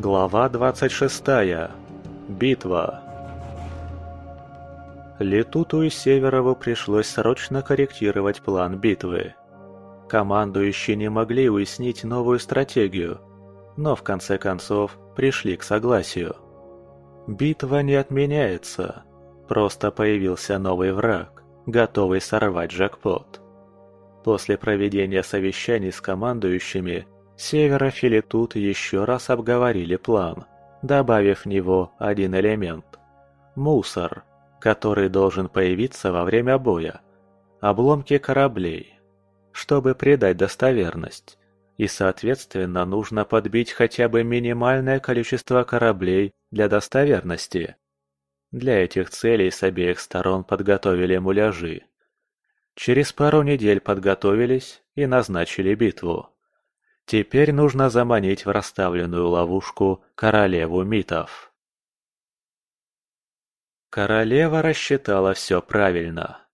Глава 26. Битва. Летуту и Северову пришлось срочно корректировать план битвы. Командующие не могли уяснить новую стратегию, но в конце концов пришли к согласию. Битва не отменяется, просто появился новый враг, готовый сорвать джекпот. После проведения совещаний с командующими, Северов и Летут еще раз обговорили план, добавив в него один элемент – мусор, который должен появиться во время боя, обломки кораблей, чтобы придать достоверность, и, соответственно, нужно подбить хотя бы минимальное количество кораблей для достоверности. Для этих целей с обеих сторон подготовили муляжи. Через пару недель подготовились и назначили битву. Теперь нужно заманить в расставленную ловушку королеву митов. Королева рассчитала все правильно.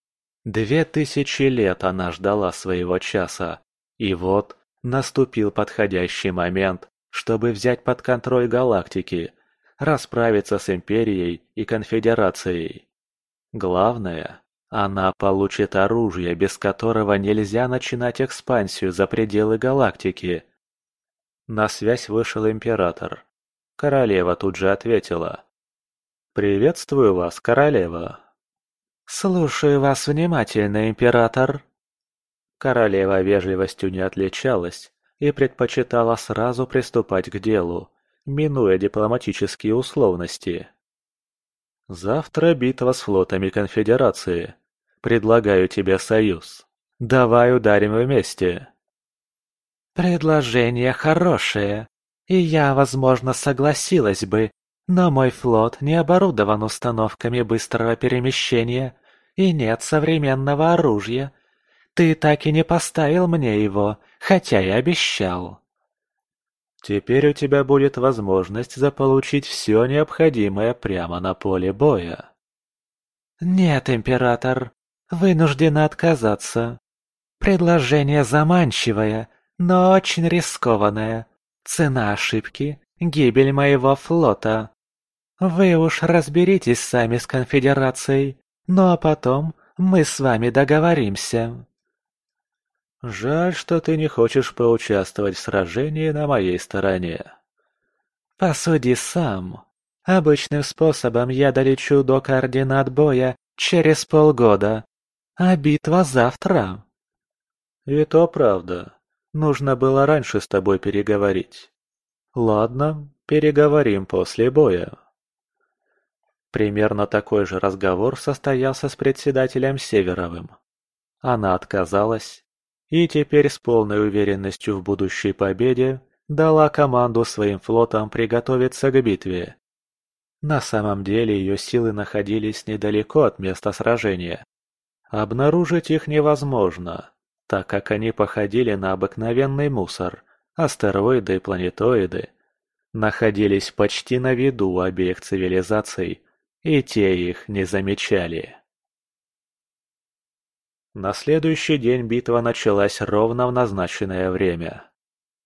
Две тысячи лет она ждала своего часа, и вот наступил подходящий момент, чтобы взять под контроль галактики, расправиться с Империей и Конфедерацией. Главное, она получит оружие, без которого нельзя начинать экспансию за пределы галактики. На связь вышел Император. Королева тут же ответила. «Приветствую вас, королева». «Слушаю вас внимательно, Император». Королева вежливостью не отличалась и предпочитала сразу приступать к делу, минуя дипломатические условности. «Завтра битва с флотами Конфедерации. Предлагаю тебе союз. Давай ударим вместе. Предложение хорошее, и я, возможно, согласилась бы, но мой флот не оборудован установками быстрого перемещения и нет современного оружия. Ты так и не поставил мне его, хотя и обещал. Теперь у тебя будет возможность заполучить все необходимое прямо на поле боя. Нет, император, Вынуждена отказаться. Предложение заманчивое, но очень рискованное. Цена ошибки – гибель моего флота. Вы уж разберитесь сами с конфедерацией, ну а потом мы с вами договоримся. Жаль, что ты не хочешь поучаствовать в сражении на моей стороне. Посуди сам. Обычным способом я долечу до координат боя через полгода, а битва завтра. И то правда. Нужно было раньше с тобой переговорить. Ладно, переговорим после боя. Примерно такой же разговор состоялся с председателем Северовым. Она отказалась и теперь с полной уверенностью в будущей победе дала команду своим флотам приготовиться к битве. На самом деле ее силы находились недалеко от места сражения. Обнаружить их невозможно, так как они походили на обыкновенный мусор, астероиды и планетоиды. Находились почти на виду у обеих цивилизаций, и те их не замечали. На следующий день битва началась ровно в назначенное время.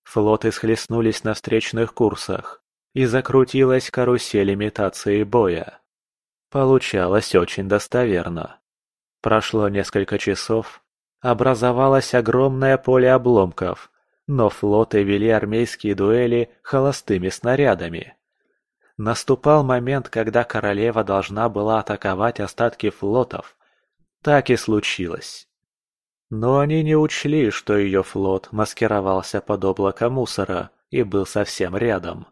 Флоты схлестнулись на встречных курсах, и закрутилась карусель имитации боя. Получалось очень достоверно. Прошло несколько часов, образовалось огромное поле обломков, но флоты вели армейские дуэли холостыми снарядами. Наступал момент, когда королева должна была атаковать остатки флотов. Так и случилось. Но они не учли, что ее флот маскировался под облако мусора и был совсем рядом.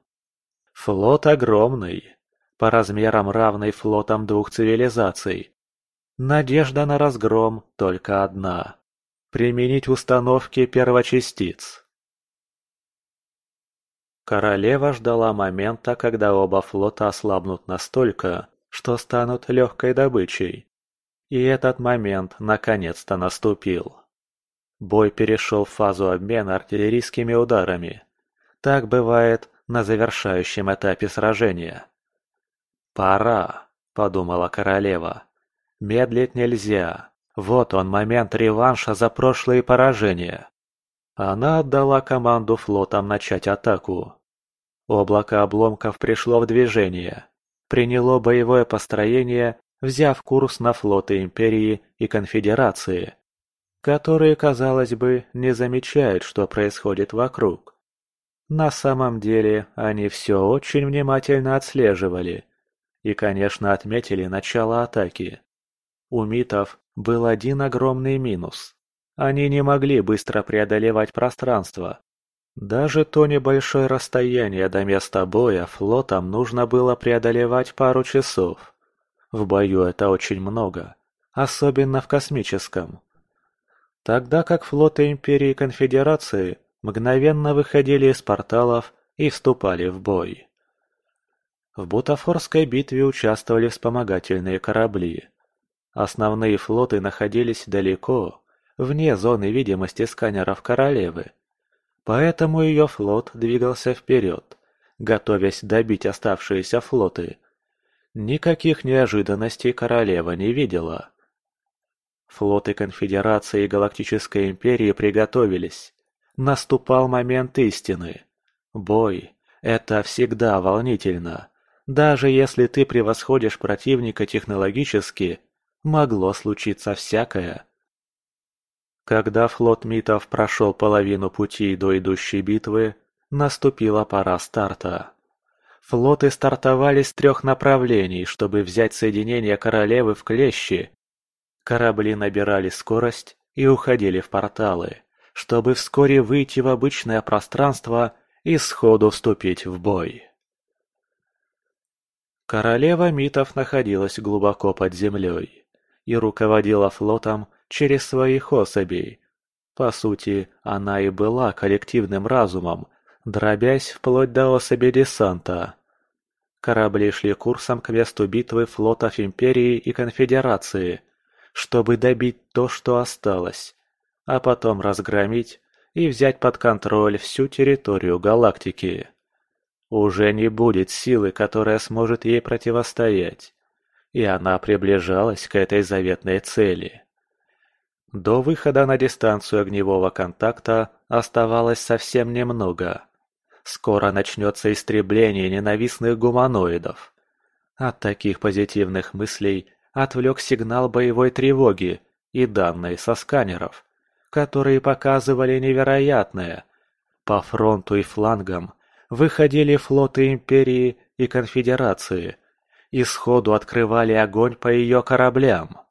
Флот огромный, по размерам равный флотам двух цивилизаций, Надежда на разгром только одна – применить установки первочастиц. Королева ждала момента, когда оба флота ослабнут настолько, что станут легкой добычей. И этот момент наконец-то наступил. Бой перешел в фазу обмена артиллерийскими ударами. Так бывает на завершающем этапе сражения. «Пора», – подумала королева. Медлить нельзя. Вот он момент реванша за прошлые поражения. Она отдала команду флотам начать атаку. Облако обломков пришло в движение, приняло боевое построение, взяв курс на флоты Империи и Конфедерации, которые, казалось бы, не замечают, что происходит вокруг. На самом деле они все очень внимательно отслеживали и, конечно, отметили начало атаки. У митов был один огромный минус. Они не могли быстро преодолевать пространство, даже то небольшое расстояние до места боя флотам нужно было преодолевать пару часов. В бою это очень много, особенно в космическом. Тогда как флоты Империи и Конфедерации мгновенно выходили из порталов и вступали в бой. В Бутафорской битве участвовали вспомогательные корабли. Основные флоты находились далеко, вне зоны видимости сканеров Королевы, Поэтому ее флот двигался вперед, готовясь добить оставшиеся флоты. Никаких неожиданностей королева не видела. Флоты Конфедерации и Галактической Империи приготовились. Наступал момент истины. Бой – это всегда волнительно. Даже если ты превосходишь противника технологически, могло случиться всякое. Когда флот митов прошел половину пути до идущей битвы, наступила пора старта. Флоты стартовали с трех направлений, чтобы взять соединение королевы в клещи. Корабли набирали скорость и уходили в порталы, чтобы вскоре выйти в обычное пространство и сходу вступить в бой. Королева митов находилась глубоко под землей и руководила флотом через своих особей. По сути, она и была коллективным разумом, дробясь вплоть до особи десанта. Корабли шли курсом к месту битвы флотов Империи и Конфедерации, чтобы добить то, что осталось, а потом разгромить и взять под контроль всю территорию галактики. Уже не будет силы, которая сможет ей противостоять, и она приближалась к этой заветной цели. До выхода на дистанцию огневого контакта оставалось совсем немного. Скоро начнется истребление ненавистных гуманоидов. От таких позитивных мыслей отвлек сигнал боевой тревоги и данные со сканеров, которые показывали невероятное. По фронту и флангам выходили флоты Империи и Конфедерации и сходу открывали огонь по ее кораблям.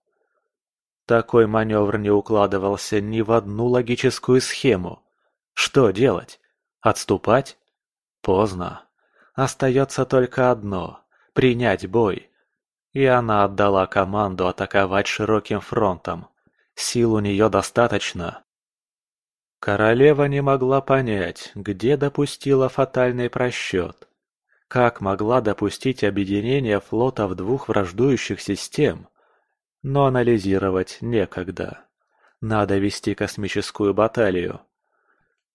Такой маневр не укладывался ни в одну логическую схему. Что делать? Отступать? Поздно. Остается только одно – принять бой. И она отдала команду атаковать широким фронтом. Сил у нее достаточно. Королева не могла понять, где допустила фатальный просчет. Как могла допустить объединение флотов двух враждующих систем? Но анализировать некогда. Надо вести космическую баталию.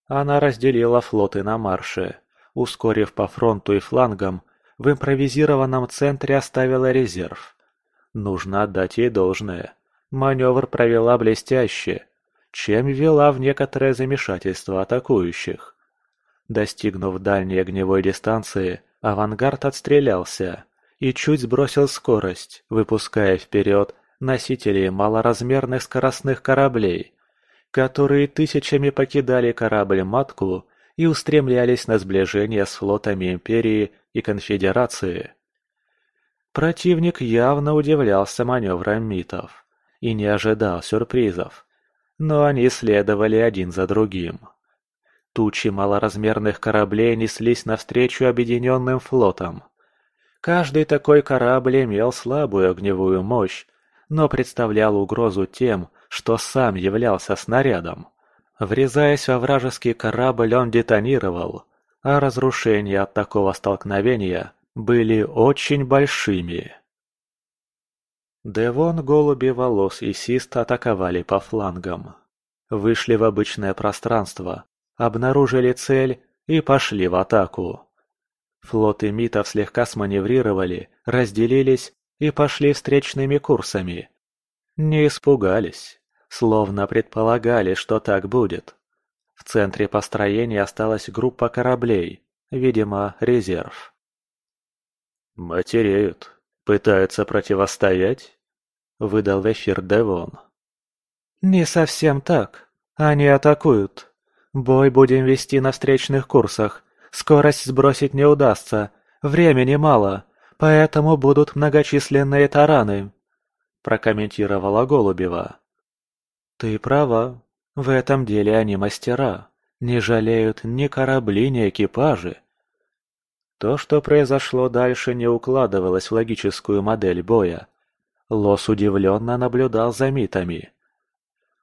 Она разделила флоты на марше, ускорив по фронту и флангам, в импровизированном центре оставила резерв. Нужно отдать ей должное. Маневр провела блестяще, чем ввела в некоторое замешательство атакующих. Достигнув дальней огневой дистанции, авангард отстрелялся и чуть сбросил скорость, выпуская вперед носители малоразмерных скоростных кораблей, которые тысячами покидали корабль-матку и устремлялись на сближение с флотами Империи и Конфедерации. Противник явно удивлялся маневрам митов и не ожидал сюрпризов, но они следовали один за другим. Тучи малоразмерных кораблей неслись навстречу объединенным флотам. Каждый такой корабль имел слабую огневую мощь но представлял угрозу тем, что сам являлся снарядом. Врезаясь во вражеский корабль, он детонировал, а разрушения от такого столкновения были очень большими. Девон, голуби волос и Сист атаковали по флангам. Вышли в обычное пространство, обнаружили цель и пошли в атаку. Флоты митов слегка сманеврировали, разделились и пошли встречными курсами. Не испугались, словно предполагали, что так будет. В центре построения осталась группа кораблей, Видимо, резерв. «Матереют. Пытаются противостоять?» — выдал в эфир Девон. «Не совсем так. Они атакуют. Бой будем вести на встречных курсах. Скорость сбросить не удастся. Времени мало, поэтому будут многочисленные тараны», — прокомментировала Голубева. «Ты права. В этом деле они мастера. Не жалеют ни корабли, ни экипажи. То, что произошло дальше, не укладывалось в логическую модель боя. Лос удивленно наблюдал за митами.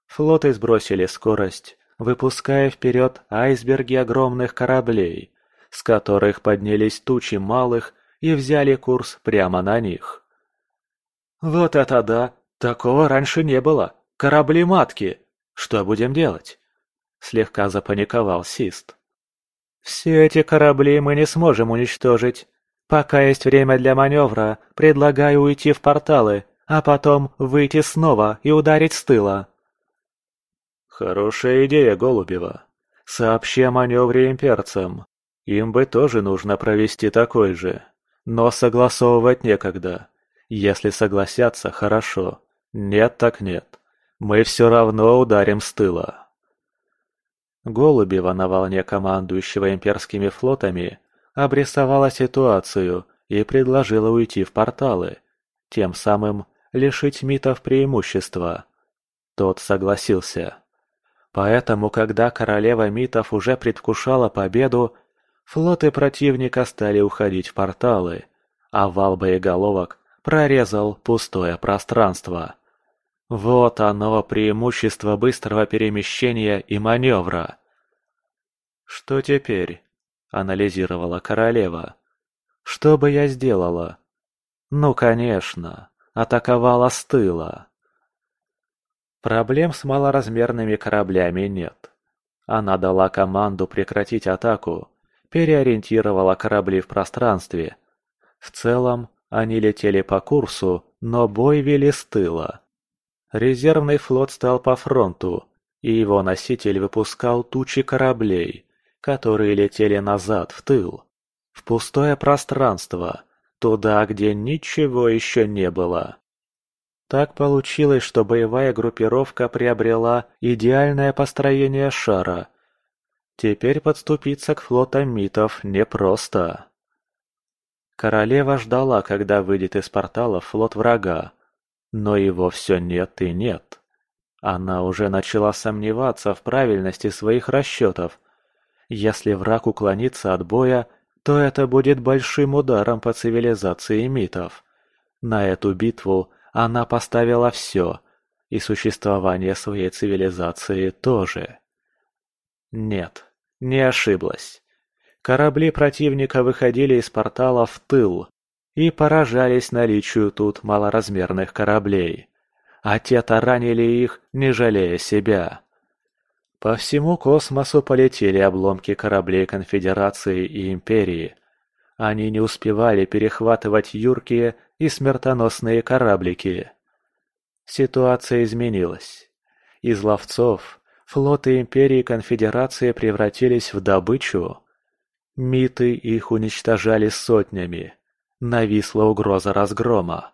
Флоты сбросили скорость, выпуская вперед айсберги огромных кораблей, с которых поднялись тучи малых и взяли курс прямо на них. «Вот это да! Такого раньше не было! Корабли-матки! Что будем делать?» Слегка запаниковал Сист. «Все эти корабли мы не сможем уничтожить. Пока есть время для маневра, предлагаю уйти в порталы, а потом выйти снова и ударить с тыла». «Хорошая идея, Голубева. Сообщи о маневре имперцам. Им бы тоже нужно провести такой же. Но согласовывать некогда. Если согласятся, хорошо. Нет так нет. Мы все равно ударим с тыла». Голубева на волне командующего имперскими флотами обрисовала ситуацию и предложила уйти в порталы, тем самым лишить митов преимущества. Тот согласился. Поэтому, когда королева митов уже предвкушала победу, флоты противника стали уходить в порталы, а вал боеголовок прорезал пустое пространство. Вот оно преимущество быстрого перемещения и маневра. «Что теперь?» – анализировала королева. «Что бы я сделала?» «Ну, конечно, атаковала с тыла». Проблем с малоразмерными кораблями нет. Она дала команду прекратить атаку, переориентировала корабли в пространстве. В целом, они летели по курсу, но бой вели с тыла. Резервный флот стал по фронту, и его носитель выпускал тучи кораблей, которые летели назад, в тыл, в пустое пространство, туда, где ничего еще не было. Так получилось, что боевая группировка приобрела идеальное построение шара. Теперь подступиться к флотам митов непросто. Королева ждала, когда выйдет из портала флот врага, но его все нет и нет. Она уже начала сомневаться в правильности своих расчетов. Если враг уклонится от боя, то это будет большим ударом по цивилизации митов. На эту битву она поставила все, и существование своей цивилизации тоже. Нет, не ошиблась. Корабли противника выходили из портала в тыл, и поражались наличию тут малоразмерных кораблей. А те таранили их, не жалея себя. По всему космосу полетели обломки кораблей Конфедерации и Империи. Они не успевали перехватывать юркие и смертоносные кораблики. Ситуация изменилась. Из ловцов флоты Империи Конфедерации превратились в добычу. Миты их уничтожали сотнями, нависла угроза разгрома.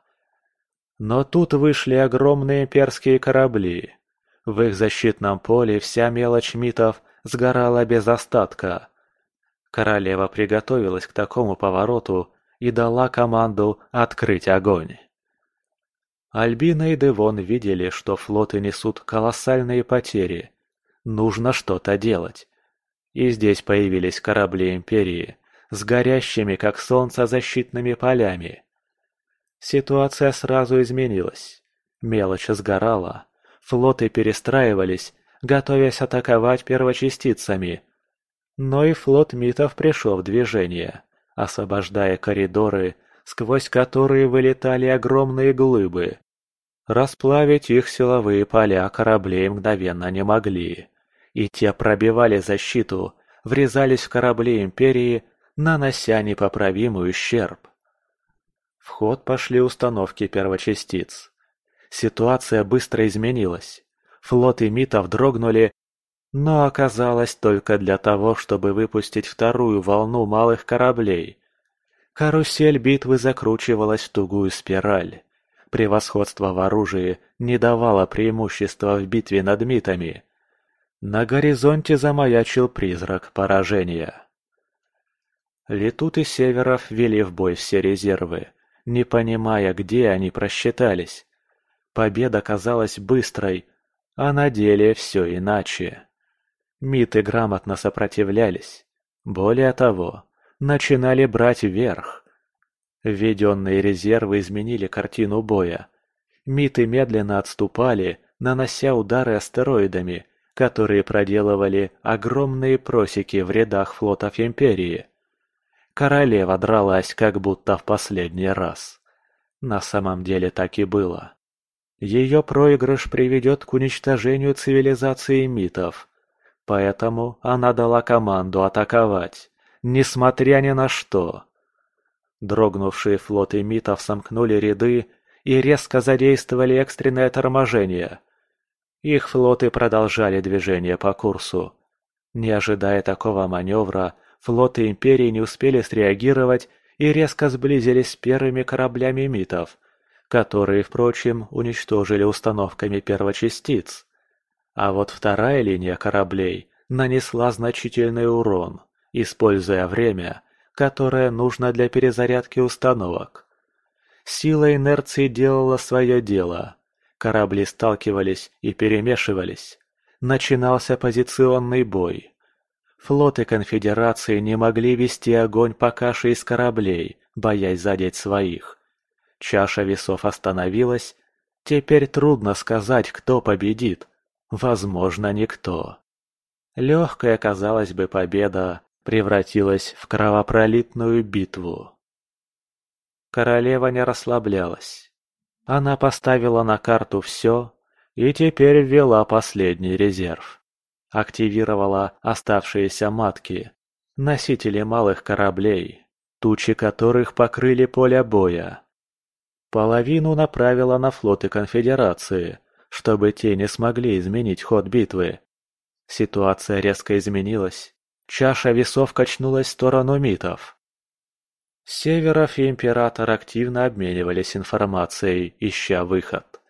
Но тут вышли огромные имперские корабли. В их защитном поле вся мелочь митов сгорала без остатка. Королева приготовилась к такому повороту и дала команду открыть огонь. Альбина и Девон видели, что флоты несут колоссальные потери. Нужно что-то делать. И здесь появились корабли Империи, с горящими, как солнце, защитными полями. Ситуация сразу изменилась. Мелочь сгорала, флоты перестраивались, готовясь атаковать первочастицами. Но и флот митов пришел в движение, освобождая коридоры, сквозь которые вылетали огромные глыбы. Расплавить их силовые поля кораблей мгновенно не могли, и те пробивали защиту, врезались в корабли Империи нанося непоправимый ущерб. В ход пошли установки первочастиц. Ситуация быстро изменилась. Флоты митов дрогнули, но оказалось только для того, чтобы выпустить вторую волну малых кораблей. Карусель битвы закручивалась в тугую спираль. Превосходство в оружии не давало преимущества в битве над митами. На горизонте замаячил призрак поражения. Летут и Северов вели в бой все резервы, не понимая, где они просчитались. Победа казалась быстрой, а на деле все иначе. Миты грамотно сопротивлялись. Более того, начинали брать верх. Введенные резервы изменили картину боя. Миты медленно отступали, нанося удары астероидами, которые проделывали огромные просеки в рядах флотов Империи. Королева дралась как будто в последний раз. На самом деле так и было. Ее проигрыш приведет к уничтожению цивилизации митов, Поэтому она дала команду атаковать, несмотря ни на что. Дрогнувшие флоты митов сомкнули ряды и резко задействовали экстренное торможение. Их флоты продолжали движение по курсу. Не ожидая такого маневра, флоты Империи не успели среагировать и резко сблизились с первыми кораблями митов, которые, впрочем, уничтожили установками первочастиц. А вот вторая линия кораблей нанесла значительный урон, используя время, которое нужно для перезарядки установок. Сила инерции делала свое дело. Корабли сталкивались и перемешивались. Начинался позиционный бой. Флоты конфедерации не могли вести огонь по каше из кораблей, боясь задеть своих. Чаша весов остановилась. Теперь трудно сказать, кто победит. Возможно, никто. Легкая, казалось бы, победа превратилась в кровопролитную битву. Королева не расслаблялась. Она поставила на карту все и теперь ввела последний резерв. Активировала оставшиеся матки, носители малых кораблей, тучи которых покрыли поле боя. Половину направила на флоты конфедерации, чтобы те не смогли изменить ход битвы. Ситуация резко изменилась. Чаша весов качнулась в сторону митов. Северов и Император активно обменивались информацией, ища выход.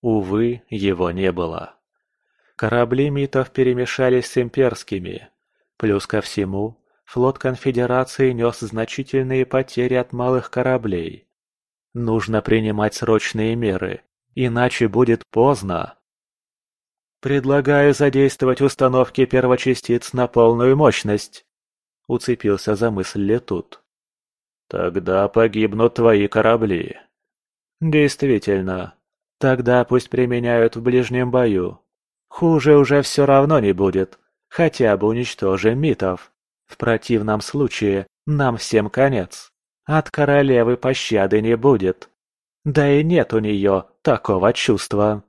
Увы, его не было. Корабли митов перемешались с имперскими. Плюс ко всему, флот Конфедерации нес значительные потери от малых кораблей. Нужно принимать срочные меры, Иначе будет поздно. Предлагаю задействовать установки первочастиц на полную мощность. Уцепился за мысль Летут. Тогда погибнут твои корабли. Действительно. Тогда пусть применяют в ближнем бою. Хуже уже все равно не будет. Хотя бы уничтожим митов. В противном случае нам всем конец. От королевы пощады не будет. Да и нет у нее такого чувства.